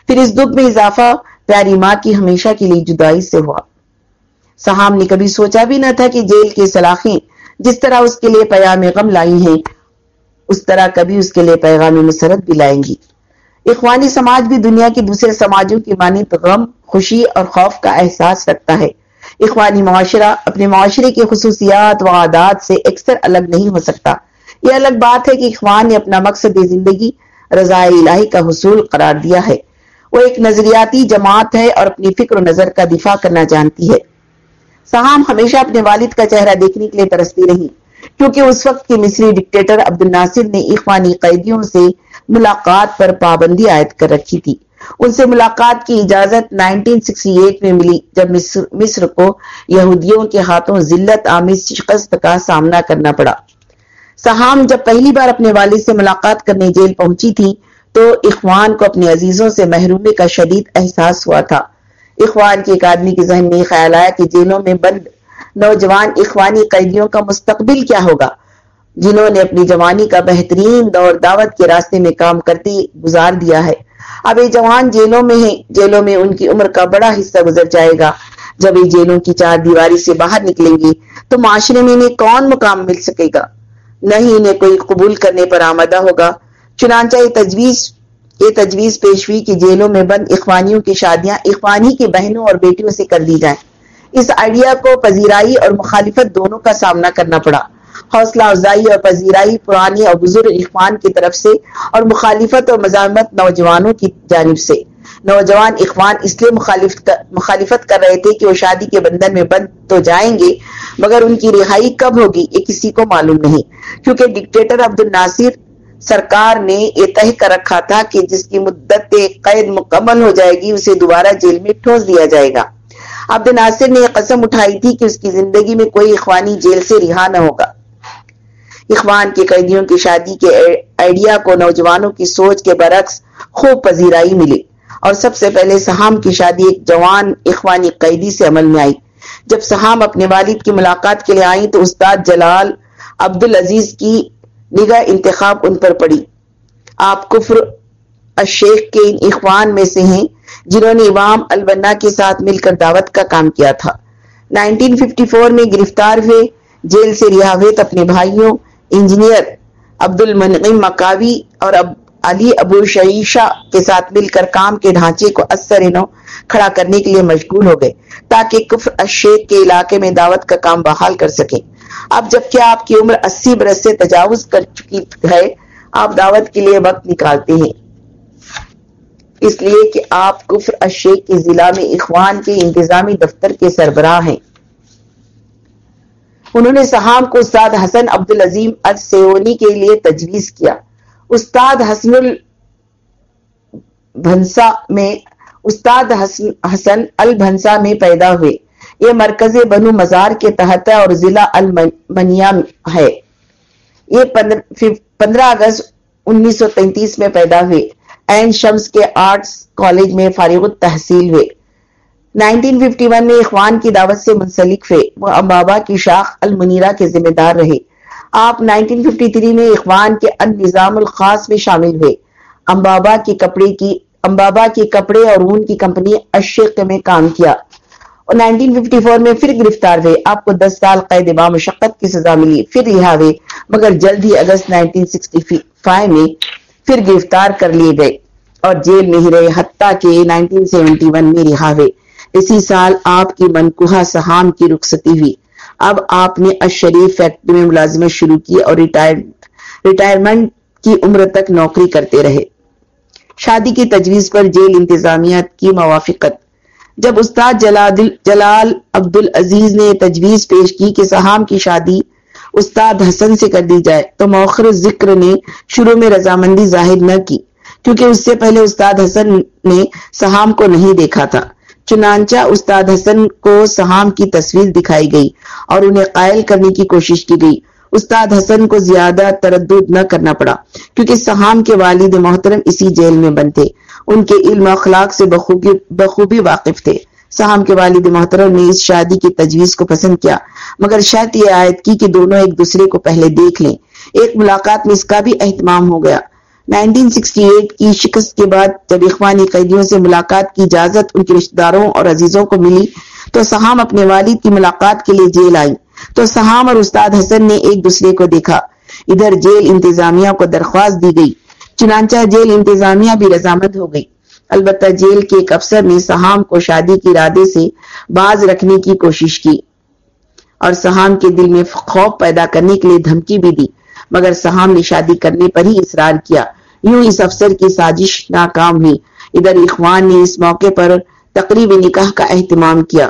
پھر اس دکھ میں اضافہ پیاری ماں کی ہمیشہ کے لیے جدائی سے ہوا۔ سہام نے کبھی سوچا بھی نہ تھا کہ جیل کے سلاخیں جس طرح اس کے لیے پیام غم لائی ہیں، اس طرح کبھی اس کے لیے پیغام مسرت بھی لائیں گی۔ اخوانی سماج بھی دنیا کے دوسرے سماجوں کی مانند غم، خوشی اور خوف کا احساس رکھتا ہے۔ اخوانی معاشرہ اپنے معاشرے کی خصوصیات و عادات سے اکثر الگ نہیں ہو سکتا۔ یہ الگ بات ہے کہ اخوان نے اپنا مقصد زندگی رضاء الہی کا حصول قرار دیا ہے۔ وہ ایک نظریاتی جماعت ہے اور اپنی فکر و نظر کا دفاع کرنا جانتی ہے۔ سہام ہمیشہ اپنے والد کا چہرہ دیکھنے کے لیے ترستی رہی کیونکہ اس وقت کی مصری ڈکٹیٹر عبد الناصر نے اخوانی قیدیوں سے ملاقات پر پابندی عائد کر رکھی تھی۔ ان سے ملاقات کی اجازت 1968 میں ملی جب مصر, مصر کو یہودیوں کے ہاتھوں ذلت آمیز شکست کا سامنا کرنا پڑا۔ سہام جب پہلی بار اپنے والد سے ملاقات کرنے جیل پہنچی تھی تو اخوان کو اپنے عزیزوں سے محرومی کا شدید احساس ہوا تھا۔ اخوان کے ایک آدمی کے ذہن میں خیال آیا کہ جیلوں میں بند نوجوان اخوانی قیدیوں کا مستقبل کیا ہوگا؟ جنہوں نے اپنی جوانی کا بہترین دور دعوت کے راستے میں کام کرتے گزار دیا ہے۔ اب یہ جوان جیلوں میں ہیں، جیلوں میں ان کی عمر کا بڑا حصہ گزر جائے گا۔ جب یہ جیلوں کی چار دیواری سے باہر نکلیں گے تو معاشرے میں انہیں کون مقام مل سکے گا؟ نہ ہی انہیں کوئی قبول کرنے پر آمدہ ہوگا۔ چنانچہ یہ تجویز یہ تجویز پیش ہوئی کہ جیلوں میں بند اخوانیوں کی شادیاں اخوانی کی بہنوں اور بیٹیوں سے کر دی جائیں۔ اس آئیڈیا کو پذیرائی اور مخالفت دونوں کا سامنا کرنا پڑا۔ حوصلہ افزائی اور پذیرائی پرانی اور بزرگ اخوان کی طرف سے اور مخالفت اور مزاحمت نوجوانوں کی جانب سے۔ نوجوان اخوان اس لیے مخالفت کر رہے تھے کہ وہ شادی کے بندھن میں بند تو جائیں گے، مگر ان کی رہائی کب ہوگی یہ کسی کو معلوم نہیں۔ کیونکہ ڈکٹیٹر عبد الناصر سرکار نے یہ طے کر رکھا تھا کہ جس کی مدت قید مکمل ہو جائے گی، اسے دوبارہ جیل میں ٹھوس دیا جائے گا۔ عبد ناصر نے یہ قسم اٹھائی تھی کہ اس کی زندگی میں کوئی اخوانی جیل سے رہا نہ ہوگا۔ اخوان کے قیدیوں کی شادی کے آئیڈیا کو نوجوانوں کی سوچ کے برعکس خوب پذیرائی ملی۔ اور سب سے پہلے سہام کی شادی ایک جوان اخوانی قیدی سے عمل میں آئی۔ جب سہام اپنے والد کی ملاقات کے لیے آئی تو استاد جلال عبد العزیز کی نگاہ انتخاب ان پر پڑی۔ آپ کفر الشیخ کے ان اخوان میں سے ہیں جنہوں نے امام البنا کے ساتھ مل کر دعوت کا کام کیا تھا۔ 1954 میں گرفتار ہوئے، جیل سے رہا ہوئے تو اپنے بھائیوں، انجینئر عبد المنعم مکاوی اور اب علی ابو شعیشہ کے ساتھ مل کر کام کے ڈھانچے کو اثر انو کھڑا کرنے کے لیے مشغول ہو گئے تاکہ کفر الشیخ کے علاقے میں دعوت کا کام بحال کر سکیں۔ اب جبکہ آپ کی عمر اسی برس سے تجاوز کر چکی ہے، آپ دعوت کے لیے وقت نکالتے ہیں۔ اس لیے کہ آپ کفر الشیخ کے ضلع میں اخوان کے انتظامی دفتر کے سربراہ ہیں۔ انہوں نے سہام کو استاد حسن عبدالعظیم السیونی کے لیے تجویز کیا۔ استاد حسن البھنسا میں استاد حسن البھنسا میں پیدا ہوئے۔ یہ مرکز بنو مزار کے تحت ہے اور ضلع المنیا ہے۔ یہ پندرہ اگست انیس سو تینتیس میں پیدا ہوئے۔ این شمس کے آرٹس کالج میں فارغ التحصیل ہوئے۔ 1951 میں اخوان کی دعوت سے منسلک ہوئے۔ وہ امبابا کی شاخ المنیرہ کے ذمہ دار رہے۔ آپ 1953 میں اخوان کے النظام الخاص میں شامل ہوئے۔ امبابا کی کپڑے کی، امبابا کی کپڑے اور اون کی کمپنی اشق میں کام کیا۔ اور 1954 میں پھر گرفتار ہوئے۔ آپ کو دس سال قید با مشقت کی سزا ملی۔ پھر رہا ہوئے۔ مگر جلد ہی اگست 1965 میں پھر گرفتار کر لیے گئے۔ اور جیل میں ہی رہے۔ حتیٰ کہ 1971 میں رہا ہوئے۔ اسی سال آپ کی منکوہ سہام کی رخصتی ہوئی۔ اب آپ نے اشریف فیکٹری میں ملازمت شروع کی اور ریٹائرمنٹ کی عمر تک نوکری کرتے رہے۔ شادی کی تجویز پر جیل انتظامیہ کی موافقت۔ جب استاد جلال عبد العزیز نے تجویز پیش کی کہ سہام کی شادی استاد حسن سے کر دی جائے تو موخر ذکر نے شروع میں رضامندی ظاہر نہ کی، کیونکہ اس سے پہلے استاد حسن نے سہام کو نہیں دیکھا تھا۔ چنانچہ استاد حسن کو سہام کی تصویر دکھائی گئی اور انہیں قائل کرنے کی کوشش کی گئی۔ استاد حسن کو زیادہ تردد نہ کرنا پڑا کیونکہ سہام کے والد محترم اسی جیل میں بند تھے۔ ان کے علم اخلاق سے بخوبی بخوبی واقف تھے۔ سہام کے والد محترم نے اس شادی کی تجویز کو پسند کیا، مگر شاید یہ آیت کی کہ دونوں ایک دوسرے کو پہلے دیکھ لیں۔ ایک ملاقات میں اس کا بھی اہتمام ہو گیا۔ 1968 کی شکست کے بعد جب اخوانی قیدیوں سے ملاقات کی اجازت ان کے رشتہ داروں اور عزیزوں کو ملی تو سہام اپنے والد کی ملاقات کے لیے جیل آئی۔ تو سہام اور استاد حسن نے ایک دوسرے کو دیکھا۔ ادھر جیل انتظامیہ کو درخواست دی گئی، چنانچہ جیل انتظامیہ بھی رضامند ہو گئی۔ البتہ جیل کے ایک افسر نے سہام کو شادی کی ارادے سے باز رکھنے کی کوشش کی اور سہام کے دل میں خوف پیدا کرنے کے لیے دھمکی بھی دی۔ مگر سہام نے شادی کرنے پر ہی اصرار کیا۔ یوں اس افسر کی سازش ناکام ہوئی۔ ادھر اخوان نے اس موقع پر تقریب نکاح کا اہتمام کیا۔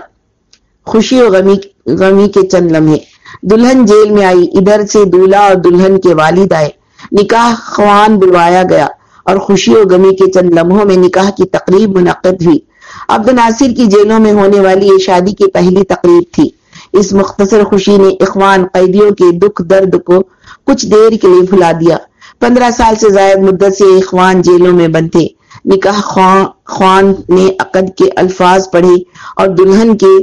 خوشی و غمی غمی کے چند لمحے۔ دلہن جیل میں آئی۔ ادھر سے دولہا اور دلہن کے والد آئے۔ نکاح خوان بلوایا گیا اور خوشی و غمی کے چند لمحوں میں نکاح کی تقریب منعقد ہوئی۔ عبد ناصر کی جیلوں میں ہونے والی یہ شادی کی پہلی تقریب تھی۔ اس مختصر خوشی نے اخوان قیدیوں کے دکھ درد کو کچھ دیر کے لیے بھلا دیا۔ پندرہ سال سے زائد مدت سے اخوان جیلوں میں بنتے۔ نکاح خوان نے عقد کے الفاظ پڑھے اور دلہن کے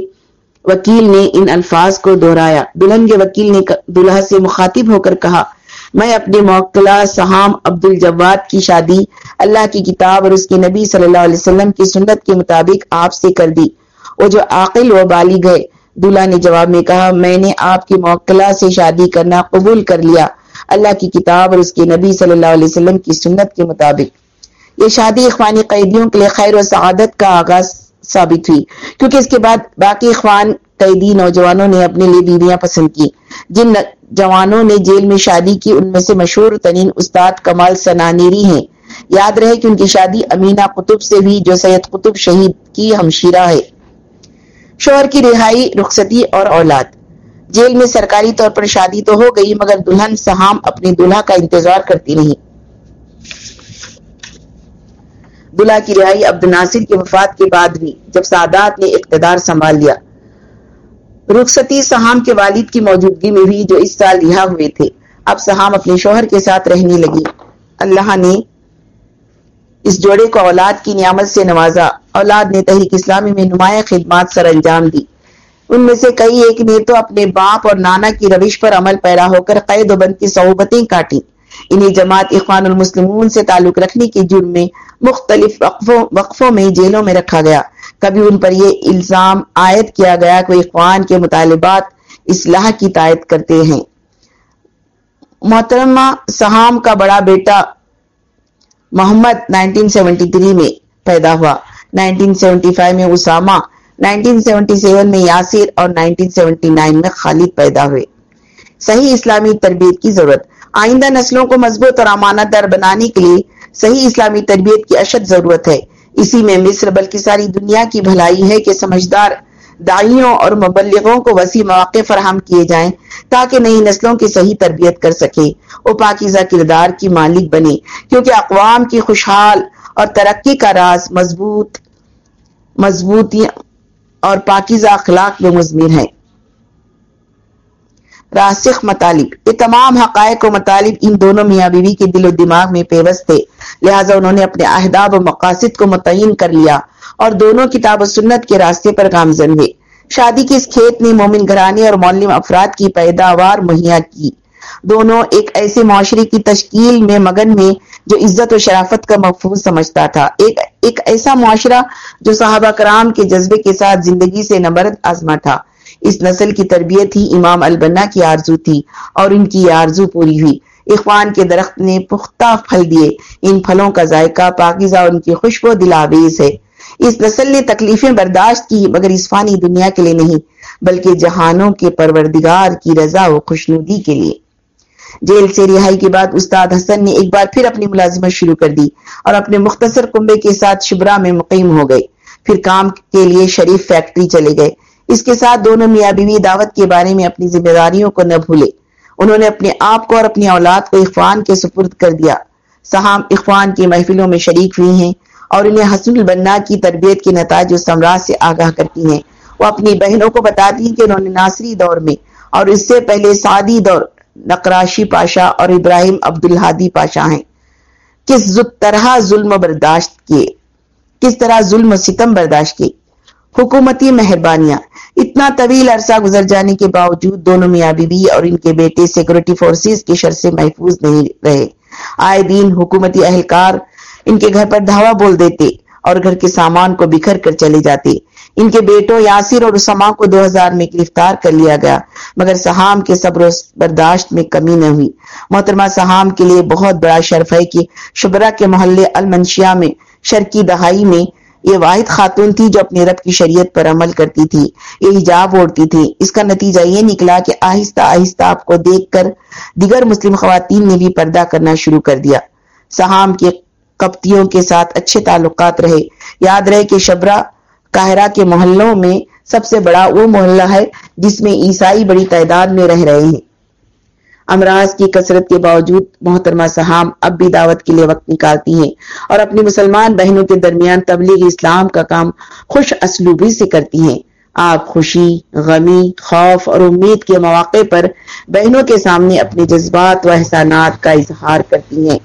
وکیل نے ان الفاظ کو دہرایا۔ دلہن کے وکیل نے دلہا سے مخاطب ہو کر کہا، میں اپنے موکلہ سہام عبد الجواد کی شادی، اللہ کی کتاب اور اس کے نبی صلی اللہ علیہ وسلم کی سنت کے مطابق آپ سے کر دی۔ وہ جو عاقل و بالی گئے دلہا نے جواب میں کہا، میں نے آپ کی موکلہ سے شادی کرنا قبول کر لیا۔ اللہ کی کتاب اور اس کے نبی صلی اللہ علیہ وسلم کی سنت کے مطابق۔ یہ شادی اخوانی قیدیوں کے لیے خیر و سعادت کا آغاز ثابت ہوئی۔ کیونکہ اس کے بعد باقی اخوان قیدی نوجوانوں نے اپنے لیے بیویاں پسند کی۔ جن جوانوں نے جیل میں شادی کی، ان میں سے مشہور ترین استاد کمال سنانیری ہیں۔ یاد رہے کہ ان کی شادی امینہ قطب سے بھی جو سید قطب شہید کی ہمشیرہ ہے۔ شوہر کی رہائی، رخصتی اور اولاد۔ جیل میں سرکاری طور پر شادی تو ہو گئی، مگر دلہن سہام اپنی دلہا کا انتظار کرتی نہیں۔ دلہا کی رہائی عبد ناصر کی وفات کے بعد بھی، جب سادات نے اقتدار سنبھال لیا۔ رخصتی سہام کے والد کی موجودگی میں بھی جو اس سال رہا ہوئے تھے، اب سہام اپنے شوہر کے ساتھ رہنے لگی۔ اللہ نے اس جوڑے کو اولاد کی نعمت سے نوازا۔ اولاد نے تحریک اسلامی میں نمایاں خدمات سر انجام دی۔ ان میں سے کئی ایک نے تو اپنے باپ اور نانا کی روش پر عمل پیرا ہو کر قید و بند کی صحبتیں کاٹی انہیں جماعت اخوان المسلمون سے تعلق رکھنے کے جرم میں مختلف وقفوں وقفوں میں جیلوں میں رکھا گیا۔ کبھی ان پر یہ الزام عائد کیا گیا کہ اخوان کے مطالبات اصلاح کی تائید کرتے ہیں۔ محترمہ سہام کا بڑا بیٹا محمد 1973 میں پیدا ہوا۔ 1975 میں اسامہ 1977 میں یاسر اور 1979 میں خالد پیدا ہوئے۔ صحیح اسلامی تربیت کی ضرورت۔ آئندہ نسلوں کو مضبوط اور امانت دار بنانے کے لیے صحیح اسلامی تربیت کی اشد ضرورت ہے۔ اسی میں مصر، بلکہ ساری دنیا کی بھلائی ہے کہ سمجھدار دائیوں اور مبلغوں کو وسیع مواقع فراہم کیے جائیں تاکہ نئی نسلوں کی صحیح تربیت کر سکے۔ وہ پاکیزہ کردار کی مالک بنے، کیونکہ اقوام کی خوشحال اور ترقی کا راز مضبوط مضبوطی اور پاکیزہ اخلاق میں مضمر ہے راسخ مطالب یہ تمام حقائق و مطالب ان دونوں میاں بیوی کے دل و دماغ میں پیوست تھے لہٰذا انہوں نے اپنے اہداب و مقاصد کو متعین کر لیا۔ اور دونوں کتاب و سنت کے راستے پر گامزن ہوئے شادی کی اس کھیت نے مومن گھرانے اور مولم افراد کی پیداوار مہیا کی۔ دونوں ایک ایسے معاشرے کی تشکیل میں مگن میں جو عزت و شرافت کا محفوظ سمجھتا تھا۔ ایک ایک ایسا معاشرہ جو صحابہ کرام کے جذبے کے ساتھ زندگی سے نبرد آزما تھا۔ اس نسل کی تربیت ہی امام البنا کی آرزو تھی اور ان کی آرزو پوری ہوئی۔ اخوان کے درخت نے پختہ پھل دیے۔ ان پھلوں کا ذائقہ پاکیزہ ان کی خوشبو دلاویز ہے۔ اس نسل نے تکلیفیں برداشت کی، مگر اس فانی دنیا کے لیے نہیں، بلکہ جہانوں کے پروردگار کی رضا و خوشنودی کے لیے۔ جیل سے رہائی کے بعد استاد حسن نے ایک بار پھر اپنی ملازمت شروع کر دی اور اپنے مختصر کنبے کے ساتھ شبرا میں مقیم ہو گئے۔ پھر کام کے لیے شریف فیکٹری چلے گئے۔ اس کے ساتھ دونوں میاں بیوی دعوت کے بارے میں اپنی ذمہ داریوں کو نہ بھولے۔ انہوں نے اپنے آپ کو اور اپنی اولاد کو اخوان کے سپرد کر دیا۔ سہام اخوان کی محفلوں میں شریک ہوئی ہیں۔ اور انہیں حسن البنا کی تربیت کے نتائج و سمراج سے آگاہ کرتی ہیں۔ وہ اپنی بہنوں کو بتاتی ہیں کہ انہوں نے ناصری دور میں اور اس سے پہلے سعدی دور نقراشی پاشا اور ابراہیم عبدالحادی پاشا ہیں۔ کس طرح ظلم برداشت کیے کس طرح ظلم و ستم برداشت کیے حکومتی مہربانیاں۔ اتنا طویل عرصہ گزر جانے کے باوجود دونوں میاں بی اور ان کے بیٹے سیکورٹی فورسز کے شر سے محفوظ نہیں رہے۔ آئے دین حکومتی اہلکار ان کے گھر پر دھاوا بول دیتے اور گھر کے سامان کو بکھر کر چلے جاتے۔ ان کے بیٹوں یاسر اور اسما کو دو ہزار میں گرفتار کر لیا گیا، مگر سہام کے صبر و برداشت میں کمی نہ ہوئی۔ محترمہ، سہام کے لیے بہت بڑا شرف ہے کہ شبرا کے محلے المنشیا میں شرکی دہائی میں یہ واحد خاتون تھی جو اپنے رب کی شریعت پر عمل کرتی تھی، یہ حجاب اوڑتی تھی۔ اس کا نتیجہ یہ نکلا کہ آہستہ آہستہ آپ کو دیکھ کر دیگر مسلم خواتین نے بھی پردہ کرنا شروع کر دیا۔ سہام کے کپتیوں کے ساتھ اچھے تعلقات رہے۔ یاد رہے کہ شبرا کاہرہ کے محلوں میں سب سے بڑا وہ محلہ ہے جس میں عیسائی بڑی تعداد میں رہ رہے ہیں۔ امراض کی کثرت کے باوجود محترمہ سہام اب بھی دعوت کے لیے وقت نکالتی ہیں اور اپنی مسلمان بہنوں کے درمیان تبلیغ اسلام کا کام خوش اسلوبی سے کرتی ہیں۔ آپ خوشی، غمی، خوف اور امید کے مواقع پر بہنوں کے سامنے اپنے جذبات و احسانات کا اظہار کرتی ہیں۔